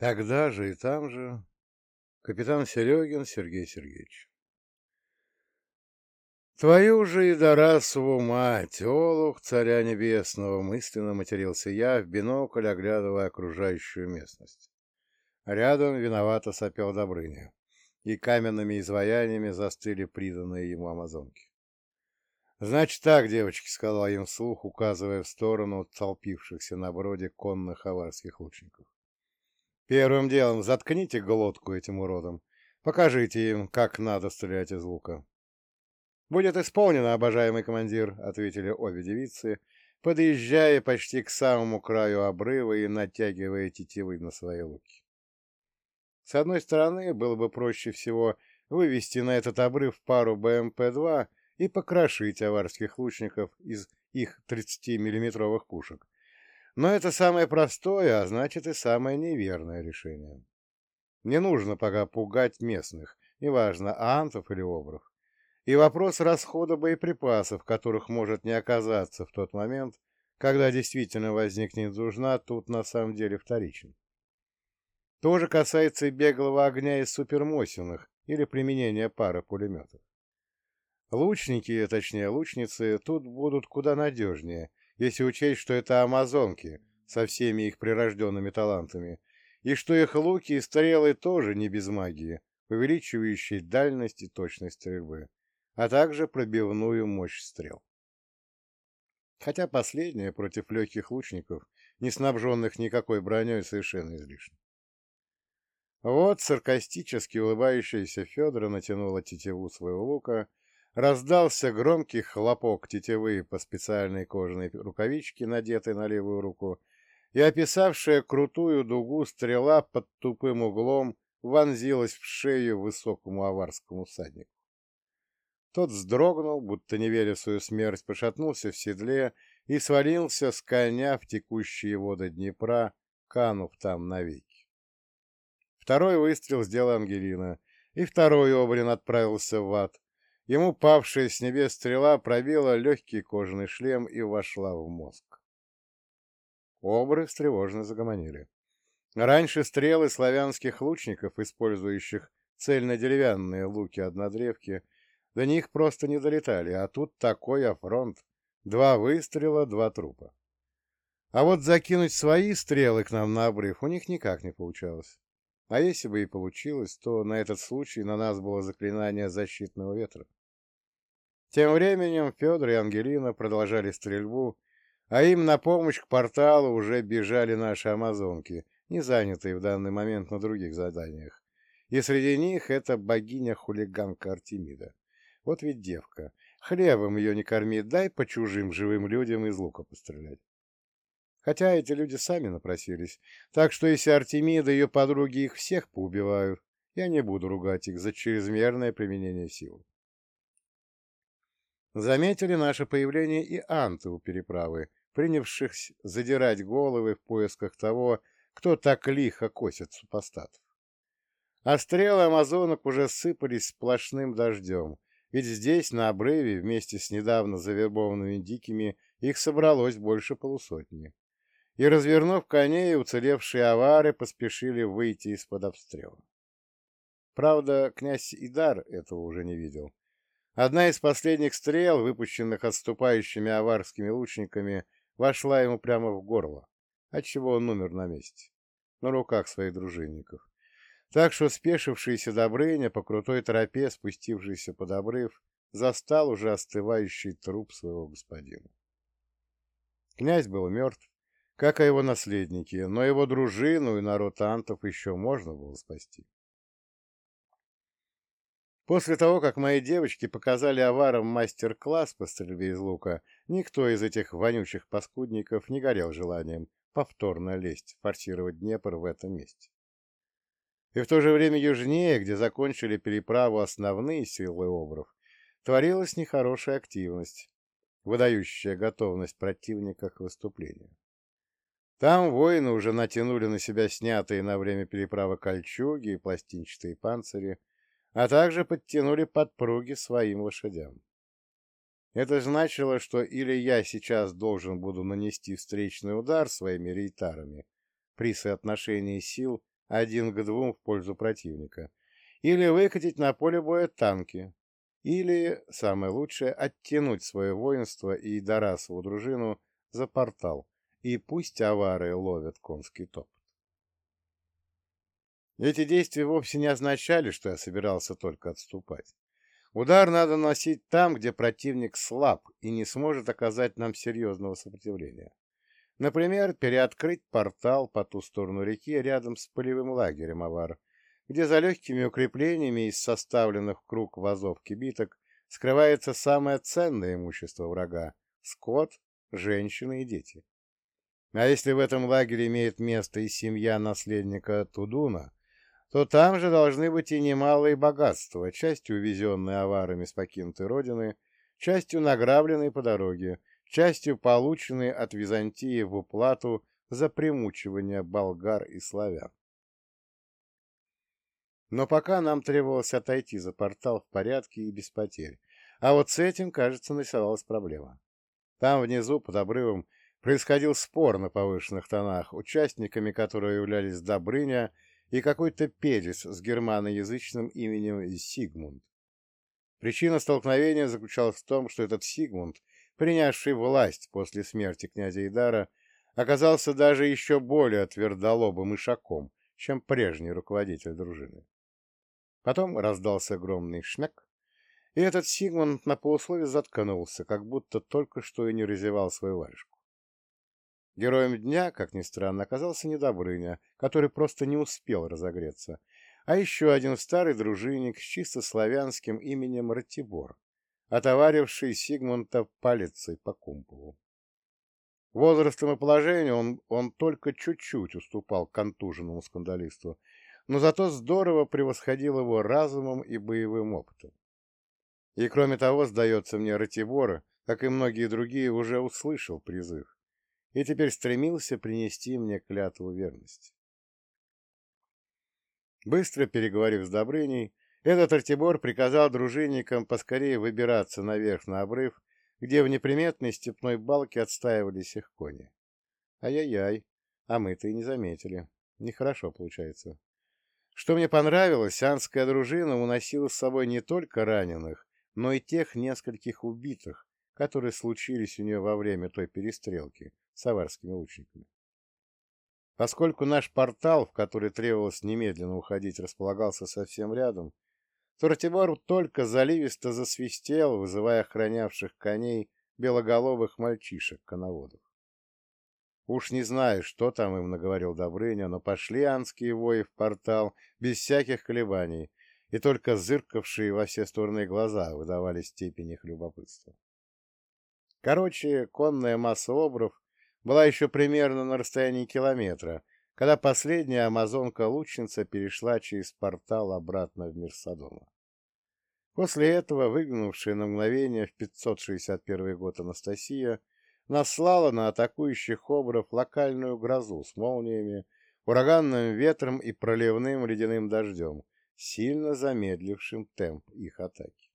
Тогда же и там же капитан Серегин Сергей Сергеевич. Твою же и Дарасову мать, олух царя небесного, мысленно матерился я в бинокль, оглядывая окружающую местность. Рядом виновато сопел Добрыня, и каменными изваяниями застыли приданные ему амазонки. «Значит так, девочки», — сказал им вслух, указывая в сторону толпившихся на броде конных аварских лучников. «Первым делом заткните глотку этим уродам. Покажите им, как надо стрелять из лука». «Будет исполнено, обожаемый командир», — ответили обе девицы, подъезжая почти к самому краю обрыва и натягивая тетивы на свои луки. С одной стороны, было бы проще всего вывести на этот обрыв пару БМП-2 и покрошить аварских лучников из их 30-миллиметровых пушек. Но это самое простое, а значит и самое неверное решение. Не нужно пока пугать местных, неважно, антов или обров. И вопрос расхода боеприпасов, которых может не оказаться в тот момент, когда действительно возникнет нужна, тут на самом деле вторичен. То же касается и беглого огня из супермосиных или применения пары пулеметов. Лучники, точнее лучницы, тут будут куда надежнее, если учесть, что это амазонки со всеми их прирожденными талантами, и что их луки и стрелы тоже не без магии, увеличивающей дальность и точность стрельбы, а также пробивную мощь стрел. Хотя последнее против легких лучников, не снабженных никакой броней, совершенно излишне. Вот саркастически улыбающаяся Федора натянула тетиву своего лука Раздался громкий хлопок тетивы по специальной кожаной рукавичке, надетой на левую руку, и описавшая крутую дугу стрела под тупым углом вонзилась в шею высокому аварскому всаднику. Тот вздрогнул, будто не веря в свою смерть, пошатнулся в седле и свалился с коня в текущие воды Днепра, канув там навеки. Второй выстрел сделал Ангелина, и второй обрин отправился в ад, Ему павшая с небес стрела пробила легкий кожаный шлем и вошла в мозг. Обры встревоженно загомонили. Раньше стрелы славянских лучников, использующих цельно-деревянные луки-однодревки, до них просто не долетали, а тут такой афронт. Два выстрела, два трупа. А вот закинуть свои стрелы к нам на обрыв у них никак не получалось. А если бы и получилось, то на этот случай на нас было заклинание защитного ветра. Тем временем Федор и Ангелина продолжали стрельбу, а им на помощь к порталу уже бежали наши амазонки, не занятые в данный момент на других заданиях. И среди них это богиня-хулиганка Артемида. Вот ведь девка. Хлебом ее не корми, дай по чужим живым людям из лука пострелять. Хотя эти люди сами напросились, так что если Артемида и ее подруги их всех поубивают, я не буду ругать их за чрезмерное применение силы. Заметили наше появление и анты у переправы, принявшись задирать головы в поисках того, кто так лихо косит супостатов. А стрелы амазонок уже сыпались сплошным дождем, ведь здесь, на обрыве, вместе с недавно завербованными дикими, их собралось больше полусотни. И, развернув коней, уцелевшие авары поспешили выйти из-под обстрела. Правда, князь Идар этого уже не видел. Одна из последних стрел, выпущенных отступающими аварскими лучниками, вошла ему прямо в горло, отчего он умер на месте, на руках своих дружинников. Так что спешившийся Добрыня, по крутой тропе, спустившийся под обрыв, застал уже остывающий труп своего господина. Князь был мертв, как и его наследники, но его дружину и народ антов еще можно было спасти. После того, как мои девочки показали аварам мастер-класс по стрельбе из лука, никто из этих вонючих паскудников не горел желанием повторно лезть, форсировать Днепр в этом месте. И в то же время южнее, где закончили переправу основные силы обров, творилась нехорошая активность, выдающая готовность противника к выступлению. Там воины уже натянули на себя снятые на время переправы кольчуги и пластинчатые панцири, а также подтянули подпруги своим лошадям. Это значило, что или я сейчас должен буду нанести встречный удар своими рейтарами при соотношении сил, один к двум в пользу противника, или выкатить на поле боя танки, или, самое лучшее, оттянуть свое воинство и Дарасову дружину за портал, и пусть авары ловят конский топот. Эти действия вовсе не означали, что я собирался только отступать. Удар надо носить там, где противник слаб и не сможет оказать нам серьезного сопротивления. Например, переоткрыть портал по ту сторону реки рядом с полевым лагерем Авар, где за легкими укреплениями из составленных в круг вазов кибиток скрывается самое ценное имущество врага — скот, женщины и дети. А если в этом лагере имеет место и семья наследника Тудуна, то там же должны быть и немалые богатства, частью увезенные аварами с покинутой родины, частью награбленные по дороге, частью полученные от Византии в уплату за примучивание болгар и славян. Но пока нам требовалось отойти за портал в порядке и без потерь, а вот с этим, кажется, нарисовалась проблема. Там внизу, под обрывом, происходил спор на повышенных тонах, участниками которого являлись Добрыня и какой-то перец с германоязычным именем Сигмунд. Причина столкновения заключалась в том, что этот Сигмунд, принявший власть после смерти князя Идара, оказался даже еще более твердолобым ишаком, чем прежний руководитель дружины. Потом раздался огромный шмяк, и этот Сигмунд на полуслове заткнулся, как будто только что и не разевал свою варежку. Героем дня, как ни странно, оказался не Добрыня, который просто не успел разогреться, а еще один старый дружинник с чисто славянским именем Ратибор, отоваривший Сигмунта палицей по кумполу. Возрастом и положением он, он только чуть-чуть уступал контуженному скандалисту, но зато здорово превосходил его разумом и боевым опытом. И кроме того, сдается мне, Ратибора, как и многие другие, уже услышал призыв и теперь стремился принести мне клятву верности. Быстро переговорив с Добрыней, этот Артибор приказал дружинникам поскорее выбираться наверх на обрыв, где в неприметной степной балке отстаивались их кони. Ай-яй-яй, а мы-то и не заметили. Нехорошо получается. Что мне понравилось, анская дружина уносила с собой не только раненых, но и тех нескольких убитых, которые случились у нее во время той перестрелки с аварскими лучниками. Поскольку наш портал, в который требовалось немедленно уходить, располагался совсем рядом, то Ратибор только заливисто засвистел, вызывая охранявших коней белоголовых мальчишек-коноводов. Уж не знаю, что там им наговорил Добрыня, но пошли анские вои в портал без всяких колебаний, и только зыркавшие во все стороны глаза выдавали степень их любопытства. Короче, конная масса обров была еще примерно на расстоянии километра, когда последняя амазонка-лучница перешла через портал обратно в мир Содома. После этого, выглянувшая на мгновение в 561 год Анастасия, наслала на атакующих обров локальную грозу с молниями, ураганным ветром и проливным ледяным дождем, сильно замедлившим темп их атаки.